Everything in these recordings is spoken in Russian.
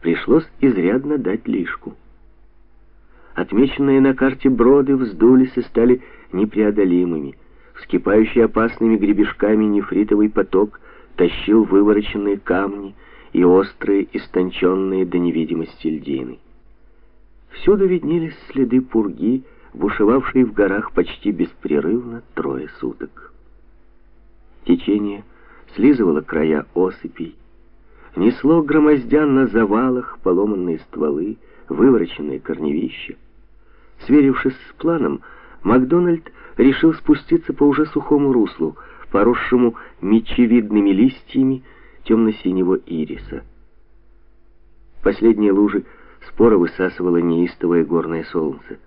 пришлось изрядно дать лишку. Отмеченные на карте броды вздулись и стали непреодолимыми. Вскипающий опасными гребешками нефритовый поток тащил вывороченные камни и острые, истонченные до невидимости льдины. Всюду виднелись следы пурги, бушевавшей в горах почти беспрерывно трое суток. Течение слизывало края осыпей, несло громоздя на завалах поломанные стволы, вывороченные корневища. Сверившись с планом, Макдональд решил спуститься по уже сухому руслу, поросшему мечевидными листьями темно-синего ириса. Последние лужи споро высасывало неистовое горное солнце,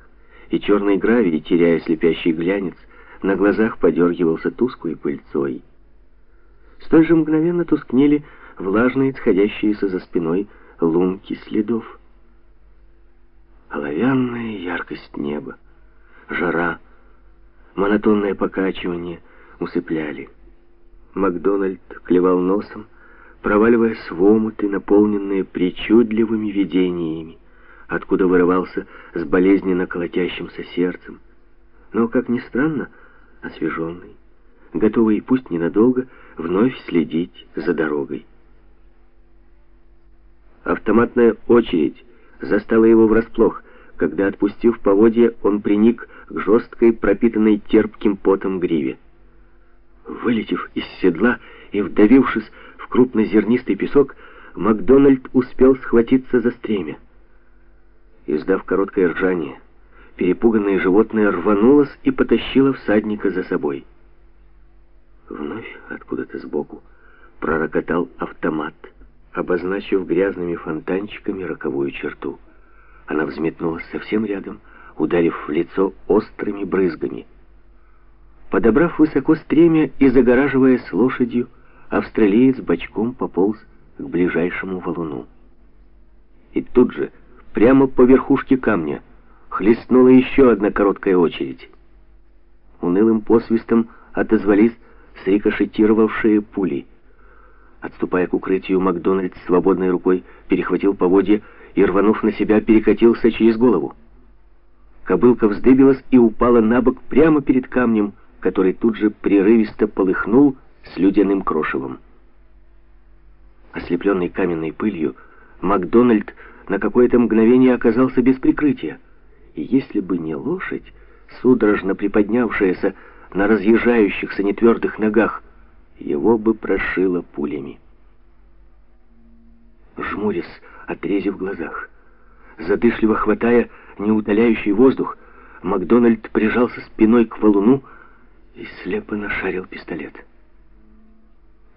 и черный гравий, теряя слепящий глянец, на глазах подергивался тусклой пыльцой. Столь же мгновенно тускнели влажные, сходящиеся за спиной лунки следов. Оловянная яркость неба, жара, монотонное покачивание усыпляли. Макдональд клевал носом, проваливаясь в омуты, наполненные причудливыми видениями, откуда вырывался с болезненно колотящимся сердцем. Но, как ни странно, освеженный, готовый, пусть ненадолго, вновь следить за дорогой. Автоматная очередь застала его врасплох, когда, отпустив поводья, он приник к жесткой, пропитанной терпким потом гриве. Вылетев из седла и вдавившись в крупнозернистый песок, Макдональд успел схватиться за стремя. Издав короткое ржание, перепуганное животное рванулось и потащило всадника за собой. Вновь откуда-то сбоку пророкотал автомат, обозначив грязными фонтанчиками роковую черту. Она взметнулась совсем рядом, ударив в лицо острыми брызгами. Подобрав высоко стремя и загораживаясь лошадью, австралиец бочком пополз к ближайшему валуну. И тут же, прямо по верхушке камня, хлестнула еще одна короткая очередь. Унылым посвистом отозвались срикошетировавшие пули. Отступая к укрытию, Макдональд свободной рукой перехватил поводья и, рванув на себя, перекатился через голову. Кобылка вздыбилась и упала на бок прямо перед камнем, который тут же прерывисто полыхнул с людяным крошевом. Ослепленный каменной пылью, Макдональд на какое-то мгновение оказался без прикрытия. И если бы не лошадь, судорожно приподнявшаяся на разъезжающихся нетвердых ногах, его бы прошило пулями. Жмурясь, отрезив глазах, задышливо хватая неутоляющий воздух, Макдональд прижался спиной к валуну и слепо нашарил пистолет.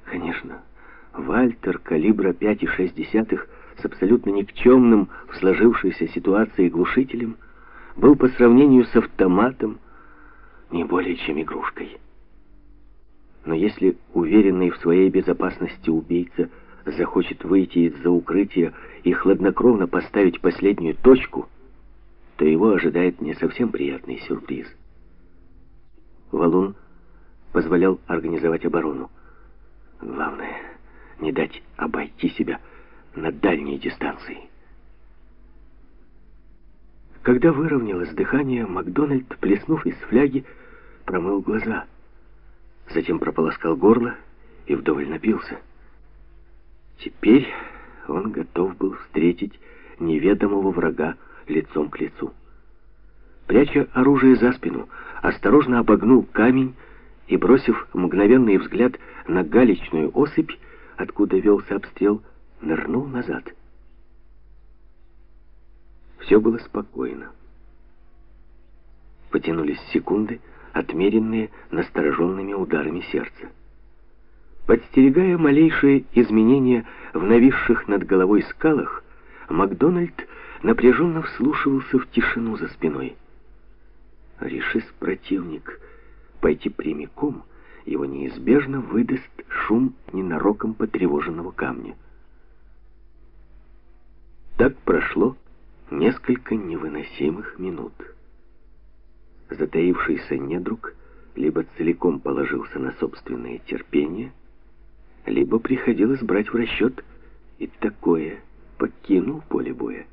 Конечно, Вальтер калибра 5,6 с абсолютно никчемным в сложившейся ситуации глушителем был по сравнению с автоматом не более чем игрушкой. Но если уверенный в своей безопасности убийца захочет выйти из-за укрытия и хладнокровно поставить последнюю точку, то его ожидает не совсем приятный сюрприз. Валун позволял организовать оборону. Главное, не дать обойти себя на дальней дистанции. Когда выровнялось дыхание, Макдональд, плеснув из фляги, промыл глаза. Затем прополоскал горло и вдоволь напился. Теперь он готов был встретить неведомого врага лицом к лицу. Пряча оружие за спину, осторожно обогнул камень и, бросив мгновенный взгляд на галечную осыпь, откуда велся обстрел, нырнул назад. Все было спокойно. Потянулись секунды, отмеренные настороженными ударами сердца. Подстерегая малейшие изменения в нависших над головой скалах, Макдональд напряженно вслушивался в тишину за спиной. Решись противник пойти прямиком, его неизбежно выдаст шум ненароком потревоженного камня. Так прошло несколько невыносимых минут. Затаившийся недруг либо целиком положился на собственное терпение, либо приходилось брать в расчет и такое покинул поле боя.